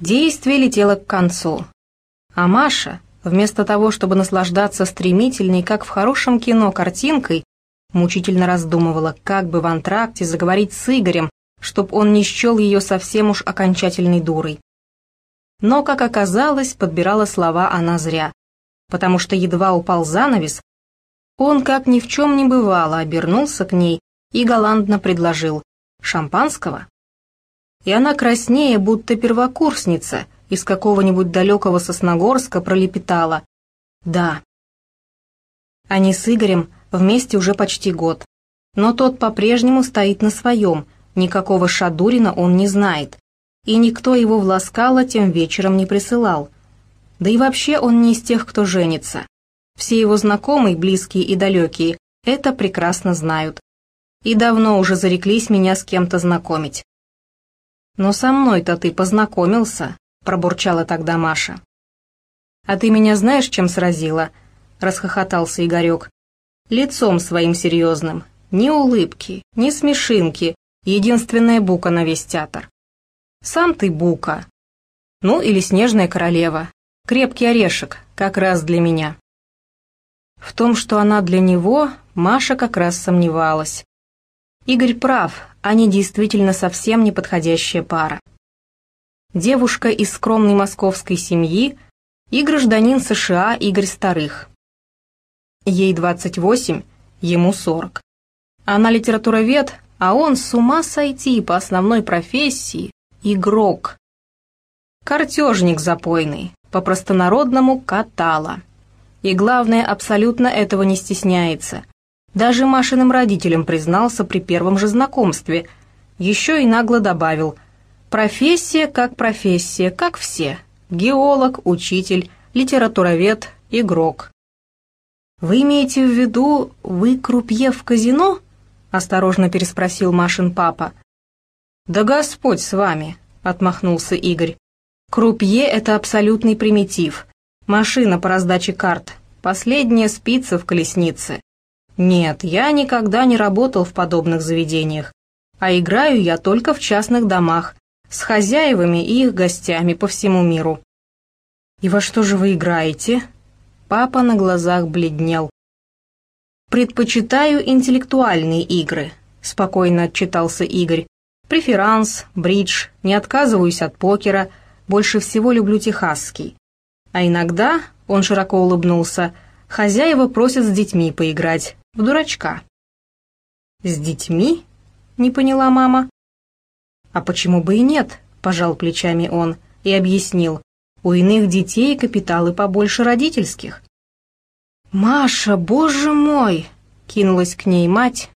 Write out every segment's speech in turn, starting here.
Действие летело к концу. А Маша, вместо того, чтобы наслаждаться стремительной, как в хорошем кино, картинкой, мучительно раздумывала, как бы в антракте заговорить с Игорем, чтоб он не счел ее совсем уж окончательной дурой. Но, как оказалось, подбирала слова она зря, потому что едва упал занавес, он, как ни в чем не бывало, обернулся к ней и галантно предложил «Шампанского?» И она краснее, будто первокурсница, из какого-нибудь далекого Сосногорска пролепетала. «Да». Они с Игорем вместе уже почти год, но тот по-прежнему стоит на своем, никакого Шадурина он не знает, и никто его в Ласкало тем вечером не присылал. Да и вообще он не из тех, кто женится. Все его знакомые, близкие и далекие, это прекрасно знают. И давно уже зареклись меня с кем-то знакомить. «Но со мной-то ты познакомился», — пробурчала тогда Маша. «А ты меня знаешь, чем сразила?» — расхохотался Игорек. «Лицом своим серьезным. Ни улыбки, ни смешинки. Единственная бука на весь театр. Сам ты бука. Ну, или снежная королева. Крепкий орешек, как раз для меня». В том, что она для него, Маша как раз сомневалась. Игорь прав, они действительно совсем неподходящая пара. Девушка из скромной московской семьи и гражданин США Игорь Старых. Ей 28, ему 40. Она литературовед, а он с ума сойти по основной профессии – игрок. Картежник запойный, по-простонародному – катала. И главное, абсолютно этого не стесняется – даже Машиным родителям признался при первом же знакомстве. Еще и нагло добавил «Профессия как профессия, как все. Геолог, учитель, литературовед, игрок». «Вы имеете в виду, вы крупье в казино?» — осторожно переспросил Машин папа. «Да Господь с вами!» — отмахнулся Игорь. «Крупье — это абсолютный примитив. Машина по раздаче карт. Последняя спица в колеснице. Нет, я никогда не работал в подобных заведениях, а играю я только в частных домах, с хозяевами и их гостями по всему миру. И во что же вы играете? Папа на глазах бледнел. «Предпочитаю интеллектуальные игры», — спокойно отчитался Игорь. «Преферанс, бридж, не отказываюсь от покера, больше всего люблю техасский. А иногда, — он широко улыбнулся, — хозяева просят с детьми поиграть, в дурачка». «С детьми?» — не поняла мама. «А почему бы и нет?» — пожал плечами он и объяснил. «У иных детей капиталы побольше родительских». «Маша, боже мой!» — кинулась к ней мать.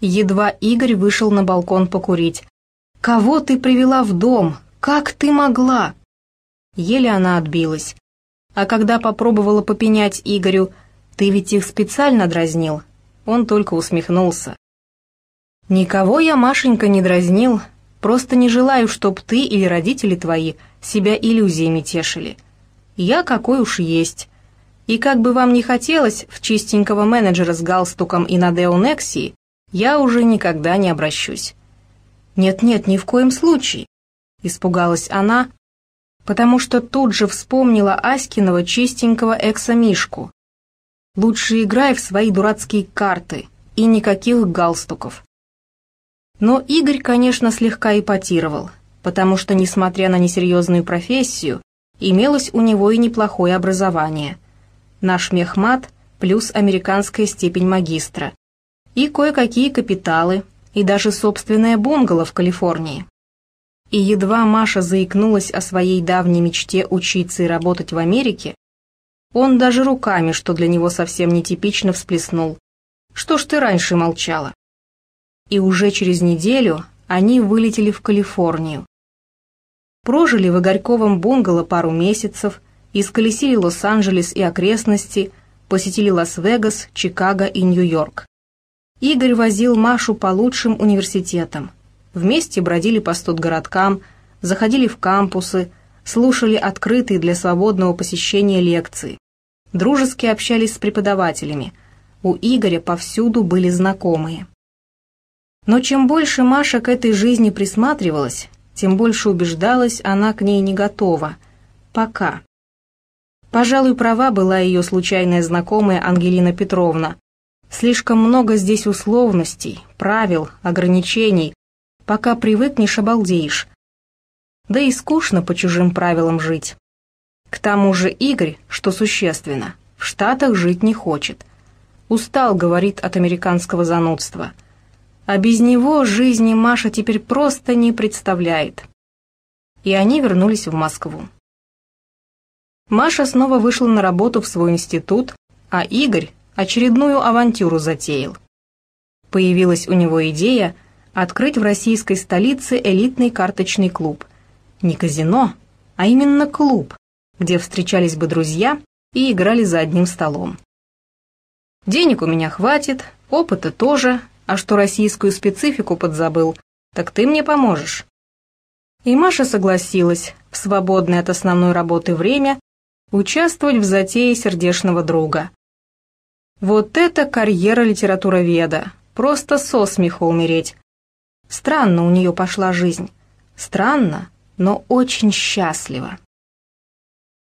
Едва Игорь вышел на балкон покурить. «Кого ты привела в дом? Как ты могла?» Еле она отбилась. А когда попробовала попенять Игорю, «Ты ведь их специально дразнил?» Он только усмехнулся. «Никого я, Машенька, не дразнил, просто не желаю, чтоб ты или родители твои себя иллюзиями тешили. Я какой уж есть. И как бы вам ни хотелось в чистенького менеджера с галстуком и на Деонексии, я уже никогда не обращусь». «Нет-нет, ни в коем случае», — испугалась она, потому что тут же вспомнила Аськиного чистенького экса-мишку, Лучше играй в свои дурацкие карты и никаких галстуков. Но Игорь, конечно, слегка ипотировал, потому что, несмотря на несерьезную профессию, имелось у него и неплохое образование. Наш мехмат плюс американская степень магистра. И кое-какие капиталы, и даже собственное бунгало в Калифорнии. И едва Маша заикнулась о своей давней мечте учиться и работать в Америке, он даже руками, что для него совсем нетипично, всплеснул. «Что ж ты раньше молчала?» И уже через неделю они вылетели в Калифорнию. Прожили в Игорьковом бунгало пару месяцев, исколесили Лос-Анджелес и окрестности, посетили Лас-Вегас, Чикаго и Нью-Йорк. Игорь возил Машу по лучшим университетам. Вместе бродили по студгородкам, заходили в кампусы, слушали открытые для свободного посещения лекции, дружески общались с преподавателями. У Игоря повсюду были знакомые. Но чем больше Маша к этой жизни присматривалась, тем больше убеждалась, она к ней не готова. Пока. Пожалуй, права была ее случайная знакомая Ангелина Петровна. Слишком много здесь условностей, правил, ограничений. Пока привыкнешь, обалдеешь. Да и скучно по чужим правилам жить. К тому же Игорь, что существенно, в Штатах жить не хочет. Устал, говорит, от американского занудства. А без него жизни Маша теперь просто не представляет. И они вернулись в Москву. Маша снова вышла на работу в свой институт, а Игорь очередную авантюру затеял. Появилась у него идея открыть в российской столице элитный карточный клуб. Не казино, а именно клуб, где встречались бы друзья и играли за одним столом. Денег у меня хватит, опыта тоже, а что российскую специфику подзабыл, так ты мне поможешь. И Маша согласилась в свободное от основной работы время участвовать в затее сердечного друга. Вот это карьера литературоведа, просто со смеху умереть. Странно у нее пошла жизнь. Странно, но очень счастливо.